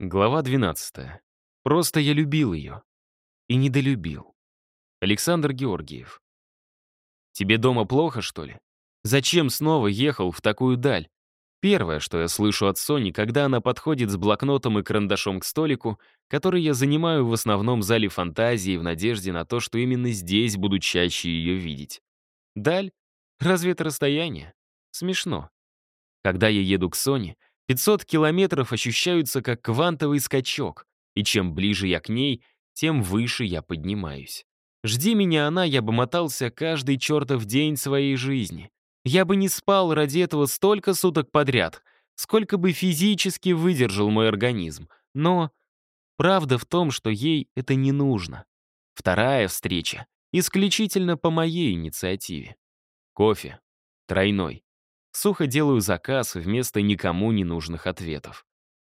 Глава 12. Просто я любил ее. И недолюбил. Александр Георгиев. Тебе дома плохо, что ли? Зачем снова ехал в такую даль? Первое, что я слышу от Сони, когда она подходит с блокнотом и карандашом к столику, который я занимаю в основном зале фантазии в надежде на то, что именно здесь буду чаще ее видеть. Даль? Разве это расстояние? Смешно. Когда я еду к Соне, 500 километров ощущаются как квантовый скачок, и чем ближе я к ней, тем выше я поднимаюсь. Жди меня она, я бы мотался каждый чертов день своей жизни. Я бы не спал ради этого столько суток подряд, сколько бы физически выдержал мой организм. Но правда в том, что ей это не нужно. Вторая встреча исключительно по моей инициативе. Кофе. Тройной. Сухо делаю заказ вместо никому не нужных ответов.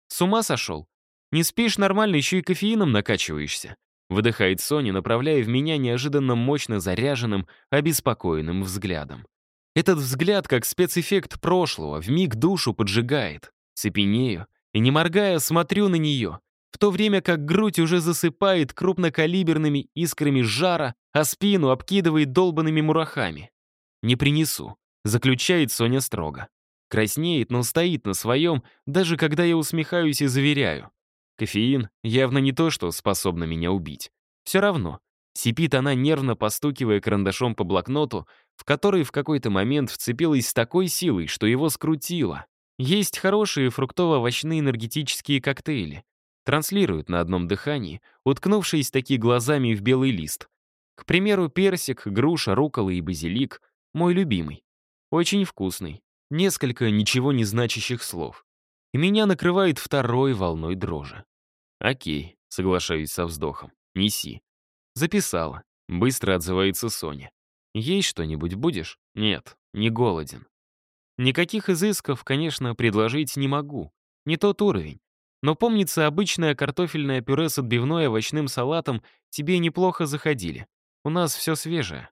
«С ума сошел? Не спишь нормально, еще и кофеином накачиваешься», выдыхает Соня, направляя в меня неожиданно мощно заряженным, обеспокоенным взглядом. Этот взгляд, как спецэффект прошлого, в миг душу поджигает. Цепенею и, не моргая, смотрю на нее, в то время как грудь уже засыпает крупнокалиберными искрами жара, а спину обкидывает долбанными мурахами. Не принесу. Заключает Соня строго. Краснеет, но стоит на своем, даже когда я усмехаюсь и заверяю. Кофеин явно не то, что способно меня убить. Все равно. Сипит она, нервно постукивая карандашом по блокноту, в который в какой-то момент вцепилась с такой силой, что его скрутило. Есть хорошие фруктово-овощные энергетические коктейли. Транслируют на одном дыхании, уткнувшись такие глазами в белый лист. К примеру, персик, груша, рукола и базилик — мой любимый. Очень вкусный. Несколько ничего не значащих слов. И меня накрывает второй волной дрожи. Окей, соглашаюсь со вздохом. Неси. Записала. Быстро отзывается Соня. Есть что-нибудь будешь? Нет, не голоден. Никаких изысков, конечно, предложить не могу. Не тот уровень. Но помнится, обычное картофельное пюре с отбивной овощным салатом тебе неплохо заходили. У нас все свежее.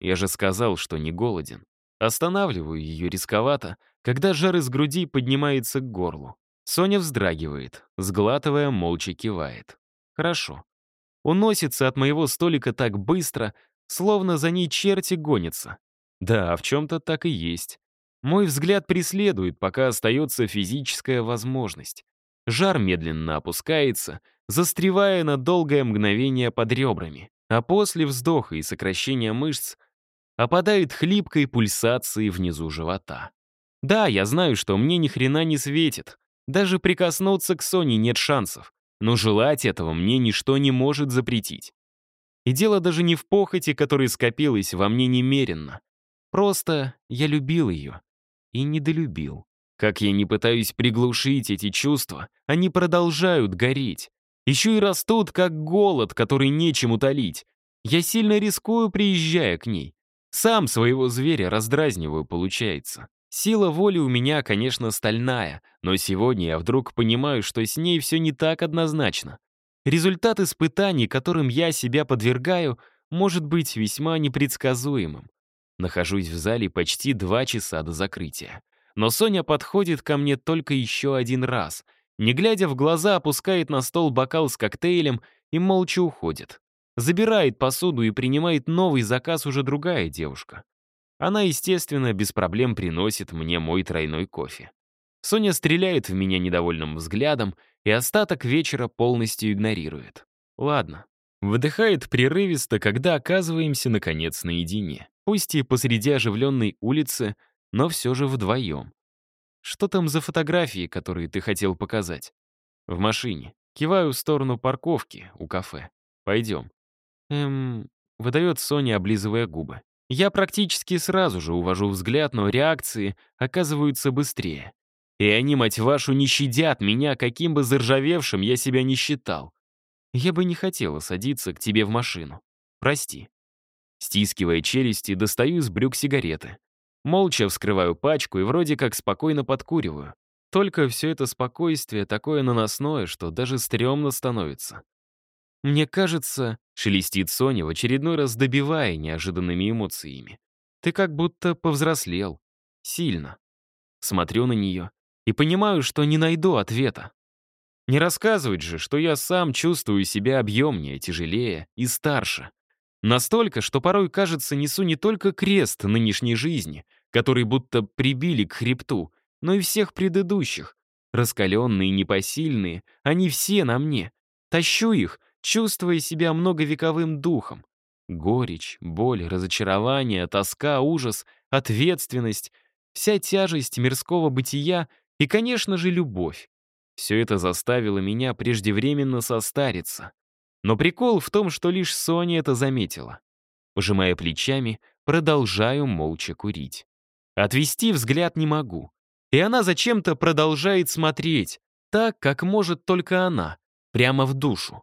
Я же сказал, что не голоден. Останавливаю ее рисковато, когда жар из груди поднимается к горлу. Соня вздрагивает, сглатывая, молча кивает. Хорошо. Уносится от моего столика так быстро, словно за ней черти гонятся. Да, в чем-то так и есть. Мой взгляд преследует, пока остается физическая возможность. Жар медленно опускается, застревая на долгое мгновение под ребрами, а после вздоха и сокращения мышц опадает хлипкой пульсацией внизу живота. Да, я знаю, что мне ни хрена не светит. Даже прикоснуться к Соне нет шансов. Но желать этого мне ничто не может запретить. И дело даже не в похоти, которая скопилась во мне немеренно. Просто я любил ее. И недолюбил. Как я не пытаюсь приглушить эти чувства, они продолжают гореть. Еще и растут, как голод, который нечем утолить. Я сильно рискую, приезжая к ней. Сам своего зверя раздразниваю, получается. Сила воли у меня, конечно, стальная, но сегодня я вдруг понимаю, что с ней все не так однозначно. Результат испытаний, которым я себя подвергаю, может быть весьма непредсказуемым. Нахожусь в зале почти два часа до закрытия. Но Соня подходит ко мне только еще один раз. Не глядя в глаза, опускает на стол бокал с коктейлем и молча уходит. Забирает посуду и принимает новый заказ уже другая девушка. Она, естественно, без проблем приносит мне мой тройной кофе. Соня стреляет в меня недовольным взглядом и остаток вечера полностью игнорирует. Ладно. Выдыхает прерывисто, когда оказываемся, наконец, наедине. Пусть и посреди оживленной улицы, но все же вдвоем. Что там за фотографии, которые ты хотел показать? В машине. Киваю в сторону парковки у кафе. Пойдем. Эм, выдает Соня, облизывая губы. Я практически сразу же увожу взгляд, но реакции оказываются быстрее. И они, мать вашу, не щадят меня, каким бы заржавевшим я себя не считал. Я бы не хотела садиться к тебе в машину. Прости. Стискивая челюсти, достаю из брюк сигареты. Молча вскрываю пачку и вроде как спокойно подкуриваю. Только все это спокойствие такое наносное, что даже стрёмно становится. Мне кажется, шелестит Соня, в очередной раз добивая неожиданными эмоциями. Ты как будто повзрослел. Сильно. Смотрю на нее и понимаю, что не найду ответа. Не рассказывать же, что я сам чувствую себя объемнее, тяжелее и старше. Настолько, что порой, кажется, несу не только крест нынешней жизни, который будто прибили к хребту, но и всех предыдущих. Раскаленные непосильные, они все на мне. Тащу их, чувствуя себя многовековым духом. Горечь, боль, разочарование, тоска, ужас, ответственность, вся тяжесть мирского бытия и, конечно же, любовь. Все это заставило меня преждевременно состариться. Но прикол в том, что лишь Соня это заметила. Пожимая плечами, продолжаю молча курить. Отвести взгляд не могу. И она зачем-то продолжает смотреть, так, как может только она, прямо в душу.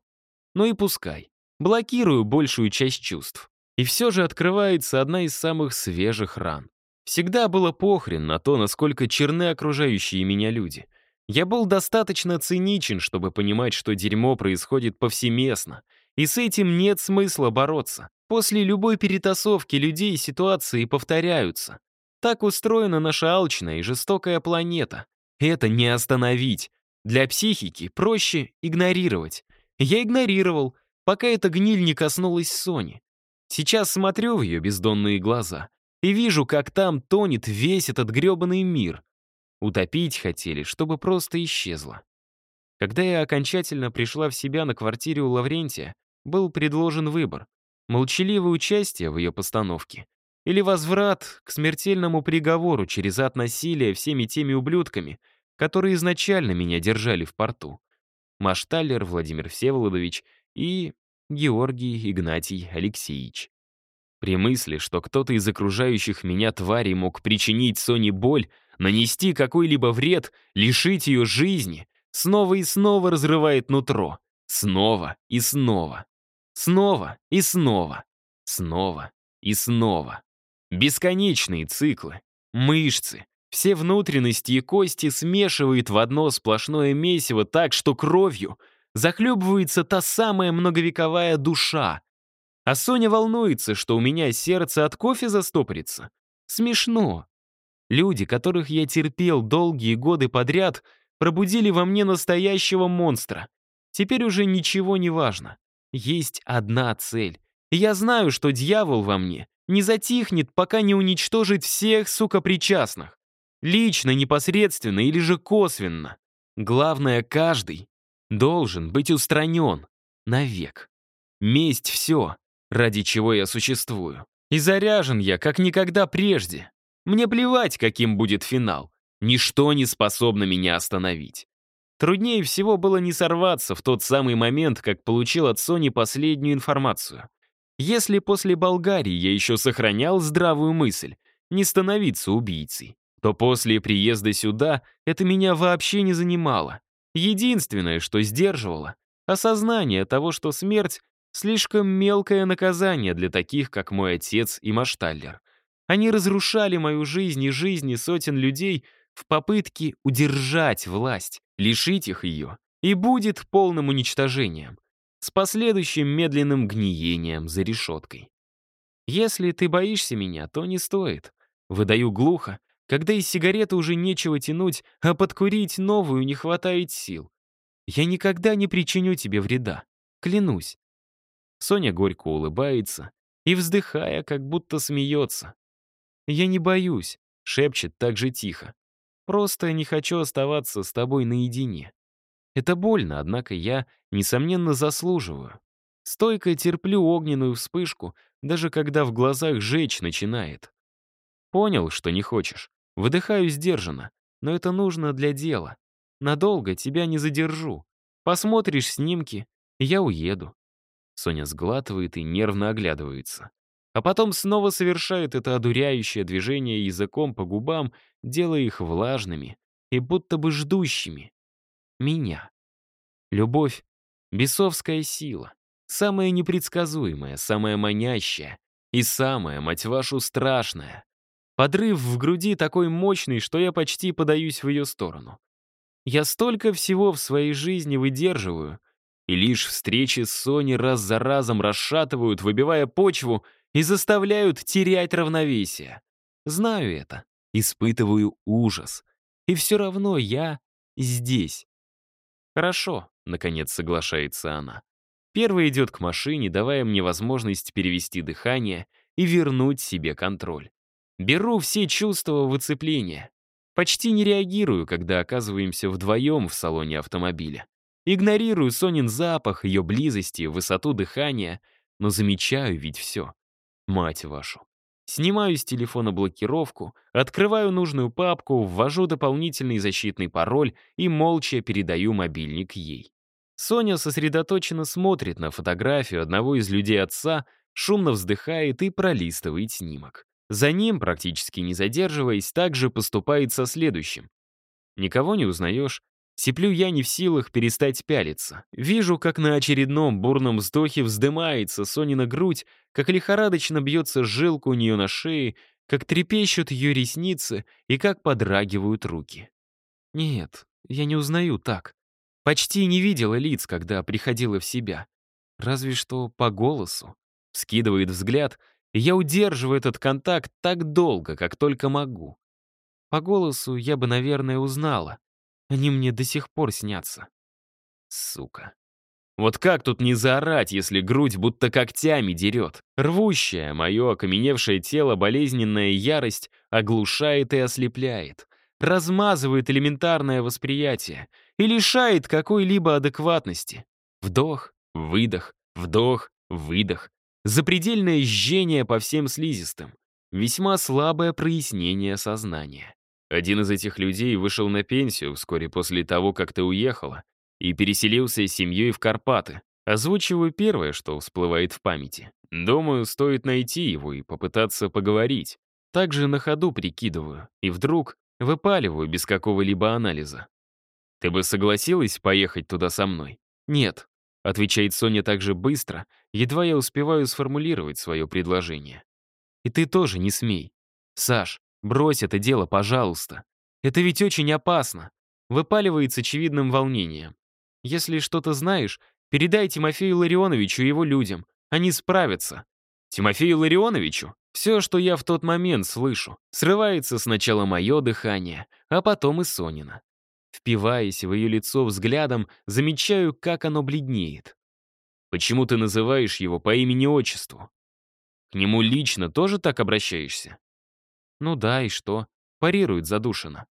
Ну и пускай. Блокирую большую часть чувств. И все же открывается одна из самых свежих ран. Всегда было похрен на то, насколько черны окружающие меня люди — я был достаточно циничен, чтобы понимать, что дерьмо происходит повсеместно, и с этим нет смысла бороться. После любой перетасовки людей ситуации повторяются. Так устроена наша алчная и жестокая планета. Это не остановить. Для психики проще игнорировать. Я игнорировал, пока эта гниль не коснулась Сони. Сейчас смотрю в ее бездонные глаза и вижу, как там тонет весь этот грёбаный мир. Утопить хотели, чтобы просто исчезла. Когда я окончательно пришла в себя на квартире у Лаврентия, был предложен выбор — молчаливое участие в ее постановке или возврат к смертельному приговору через ад насилия всеми теми ублюдками, которые изначально меня держали в порту. Машталлер Владимир Всеволодович и Георгий Игнатий Алексеевич. При мысли, что кто-то из окружающих меня тварей мог причинить Соне боль, нанести какой-либо вред, лишить ее жизни, снова и снова разрывает нутро. Снова и снова. Снова и снова. Снова и снова. Бесконечные циклы. Мышцы. Все внутренности и кости смешивает в одно сплошное месиво так, что кровью захлебывается та самая многовековая душа. А Соня волнуется, что у меня сердце от кофе застопорится. Смешно. Люди, которых я терпел долгие годы подряд, пробудили во мне настоящего монстра. Теперь уже ничего не важно. Есть одна цель. Я знаю, что дьявол во мне не затихнет, пока не уничтожит всех, сука, причастных. Лично, непосредственно или же косвенно. Главное, каждый должен быть устранен навек. Месть — все, ради чего я существую. И заряжен я, как никогда прежде. Мне плевать, каким будет финал. Ничто не способно меня остановить. Труднее всего было не сорваться в тот самый момент, как получил от Сони последнюю информацию. Если после Болгарии я еще сохранял здравую мысль не становиться убийцей, то после приезда сюда это меня вообще не занимало. Единственное, что сдерживало — осознание того, что смерть — слишком мелкое наказание для таких, как мой отец и Машталлер. Они разрушали мою жизнь и жизни сотен людей в попытке удержать власть, лишить их ее, и будет полным уничтожением, с последующим медленным гниением за решеткой. Если ты боишься меня, то не стоит. Выдаю глухо, когда из сигареты уже нечего тянуть, а подкурить новую не хватает сил. Я никогда не причиню тебе вреда. Клянусь. Соня горько улыбается и, вздыхая, как будто смеется. «Я не боюсь», — шепчет так же тихо. «Просто не хочу оставаться с тобой наедине. Это больно, однако я, несомненно, заслуживаю. Стойко терплю огненную вспышку, даже когда в глазах жечь начинает. Понял, что не хочешь. Выдыхаю сдержанно, но это нужно для дела. Надолго тебя не задержу. Посмотришь снимки, я уеду. Соня сглатывает и нервно оглядывается а потом снова совершает это одуряющее движение языком по губам, делая их влажными и будто бы ждущими. Меня. Любовь — бесовская сила, самая непредсказуемая, самая манящая и самая, мать вашу, страшная. Подрыв в груди такой мощный, что я почти подаюсь в ее сторону. Я столько всего в своей жизни выдерживаю, и лишь встречи с Соней раз за разом расшатывают, выбивая почву — и заставляют терять равновесие. Знаю это, испытываю ужас. И все равно я здесь. «Хорошо», — наконец соглашается она. Первый идет к машине, давая мне возможность перевести дыхание и вернуть себе контроль. Беру все чувства выцепления. Почти не реагирую, когда оказываемся вдвоем в салоне автомобиля. Игнорирую Сонин запах, ее близости, высоту дыхания, но замечаю ведь все. Мать вашу. Снимаю с телефона блокировку, открываю нужную папку, ввожу дополнительный защитный пароль и молча передаю мобильник ей. Соня сосредоточенно смотрит на фотографию одного из людей отца, шумно вздыхает и пролистывает снимок. За ним, практически не задерживаясь, также поступает со следующим. Никого не узнаешь, Сиплю я не в силах перестать пялиться. Вижу, как на очередном бурном вздохе вздымается Сонина грудь, как лихорадочно бьется жилка у нее на шее, как трепещут ее ресницы и как подрагивают руки. Нет, я не узнаю так. Почти не видела лиц, когда приходила в себя. Разве что по голосу. Скидывает взгляд, я удерживаю этот контакт так долго, как только могу. По голосу я бы, наверное, узнала. Они мне до сих пор снятся. Сука. Вот как тут не заорать, если грудь будто когтями дерет? Рвущая, мое окаменевшее тело, болезненная ярость оглушает и ослепляет. Размазывает элементарное восприятие и лишает какой-либо адекватности. Вдох, выдох, вдох, выдох. Запредельное жжение по всем слизистым. Весьма слабое прояснение сознания. Один из этих людей вышел на пенсию вскоре после того, как ты уехала, и переселился с семьей в Карпаты. Озвучиваю первое, что всплывает в памяти. Думаю, стоит найти его и попытаться поговорить. Также на ходу прикидываю, и вдруг выпаливаю без какого-либо анализа. «Ты бы согласилась поехать туда со мной?» «Нет», — отвечает Соня так же быстро, едва я успеваю сформулировать свое предложение. «И ты тоже не смей. Саш, Брось это дело, пожалуйста. Это ведь очень опасно. Выпаливает с очевидным волнением. Если что-то знаешь, передай Тимофею Ларионовичу и его людям. Они справятся. Тимофею Ларионовичу? Все, что я в тот момент слышу, срывается сначала мое дыхание, а потом и Сонина. Впиваясь в ее лицо взглядом, замечаю, как оно бледнеет. Почему ты называешь его по имени-отчеству? К нему лично тоже так обращаешься? Ну да, и что? Парирует задушенно.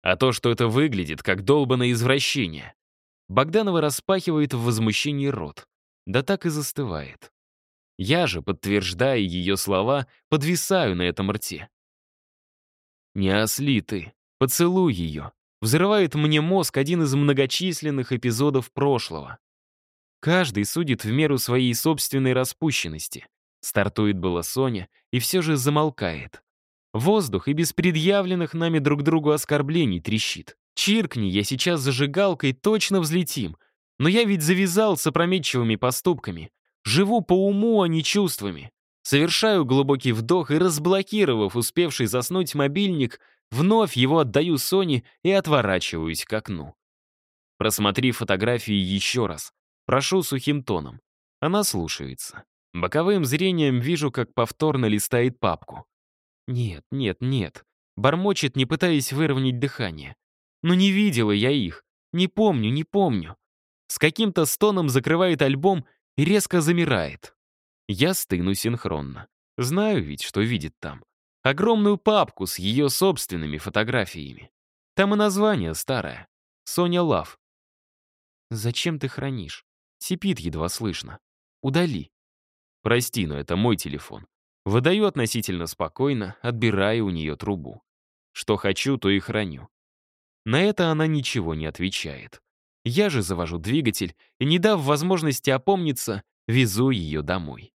А то, что это выглядит как долбанное извращение. Богданова распахивает в возмущении рот. Да так и застывает. Я же, подтверждая ее слова, подвисаю на этом рте. «Не осли ты, поцелуй ее», взрывает мне мозг один из многочисленных эпизодов прошлого. Каждый судит в меру своей собственной распущенности. Стартует была Соня и все же замолкает. Воздух и без предъявленных нами друг другу оскорблений трещит. Чиркни я сейчас зажигалкой, точно взлетим. Но я ведь завязал с опрометчивыми поступками. Живу по уму, а не чувствами. Совершаю глубокий вдох и, разблокировав успевший заснуть мобильник, вновь его отдаю Соне и отворачиваюсь к окну. Просмотри фотографии еще раз. Прошу сухим тоном. Она слушается. Боковым зрением вижу, как повторно листает папку. Нет, нет, нет. Бормочет, не пытаясь выровнять дыхание. Но не видела я их. Не помню, не помню. С каким-то стоном закрывает альбом и резко замирает. Я стыну синхронно. Знаю ведь, что видит там. Огромную папку с ее собственными фотографиями. Там и название старое. Соня Лав. «Зачем ты хранишь?» Сипит едва слышно. «Удали». «Прости, но это мой телефон. Выдаю относительно спокойно, отбирая у нее трубу. Что хочу, то и храню. На это она ничего не отвечает. Я же завожу двигатель и, не дав возможности опомниться, везу ее домой.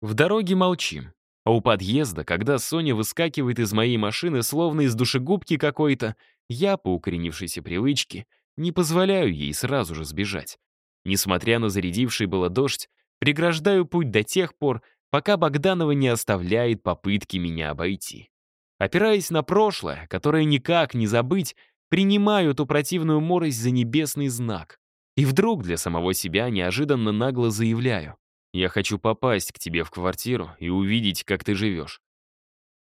В дороге молчим. А у подъезда, когда Соня выскакивает из моей машины, словно из душегубки какой-то, я, по укоренившейся привычке, не позволяю ей сразу же сбежать. Несмотря на зарядивший было дождь, преграждаю путь до тех пор, пока Богданова не оставляет попытки меня обойти. Опираясь на прошлое, которое никак не забыть, принимаю эту противную морость за небесный знак. И вдруг для самого себя неожиданно нагло заявляю. Я хочу попасть к тебе в квартиру и увидеть, как ты живешь.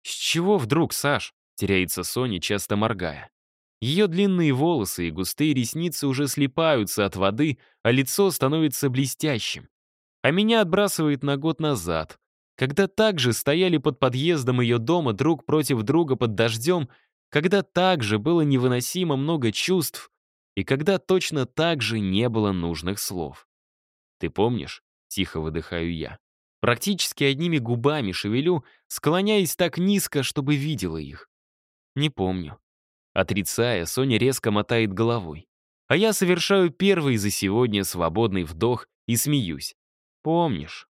С чего вдруг, Саш? Теряется Соня, часто моргая. Ее длинные волосы и густые ресницы уже слипаются от воды, а лицо становится блестящим. А меня отбрасывает на год назад, когда также стояли под подъездом ее дома друг против друга под дождем, когда также было невыносимо много чувств и когда точно так же не было нужных слов. «Ты помнишь?» — тихо выдыхаю я. Практически одними губами шевелю, склоняясь так низко, чтобы видела их. Не помню. Отрицая, Соня резко мотает головой. А я совершаю первый за сегодня свободный вдох и смеюсь. Помнишь?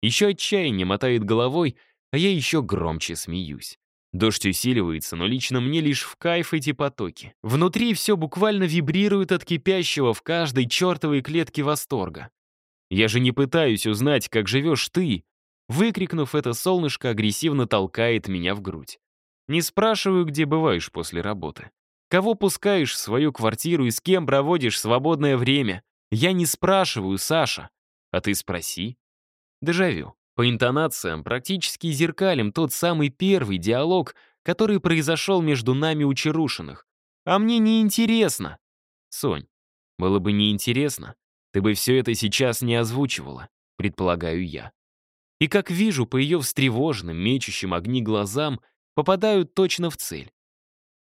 Еще отчаяние мотает головой, а я еще громче смеюсь. Дождь усиливается, но лично мне лишь в кайф эти потоки. Внутри все буквально вибрирует от кипящего в каждой чертовой клетке восторга. Я же не пытаюсь узнать, как живешь ты. Выкрикнув это, солнышко агрессивно толкает меня в грудь. Не спрашиваю, где бываешь после работы. Кого пускаешь в свою квартиру и с кем проводишь свободное время. Я не спрашиваю, Саша. А ты спроси. Дежавю. По интонациям практически зеркалим тот самый первый диалог, который произошел между нами у Чарушиных. А мне не интересно. Сонь, было бы неинтересно, ты бы все это сейчас не озвучивала, предполагаю я. И как вижу по ее встревоженным, мечущим огни глазам, попадаю точно в цель.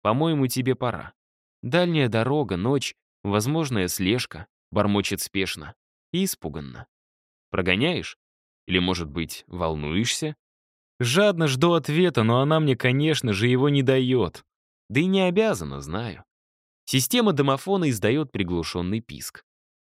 По-моему, тебе пора. Дальняя дорога, ночь, возможная слежка, бормочет спешно и испуганно. Прогоняешь? Или, может быть, волнуешься? Жадно жду ответа, но она мне, конечно же, его не дает. Да и не обязана, знаю. Система домофона издает приглушенный писк.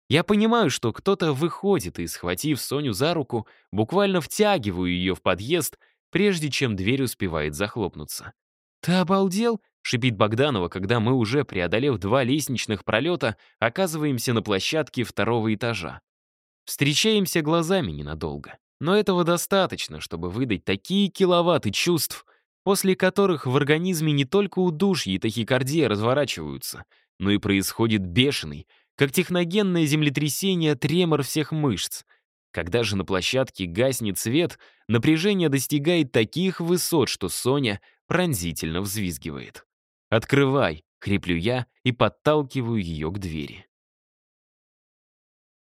Я понимаю, что кто-то выходит и, схватив Соню за руку, буквально втягиваю ее в подъезд, прежде чем дверь успевает захлопнуться. «Ты обалдел?» — шипит Богданова, когда мы, уже преодолев два лестничных пролета, оказываемся на площадке второго этажа. Встречаемся глазами ненадолго. Но этого достаточно, чтобы выдать такие киловатты чувств, после которых в организме не только удушье и тахикардия разворачиваются, но и происходит бешеный, как техногенное землетрясение, тремор всех мышц. Когда же на площадке гаснет свет, напряжение достигает таких высот, что Соня пронзительно взвизгивает. «Открывай!» — хриплю я и подталкиваю ее к двери.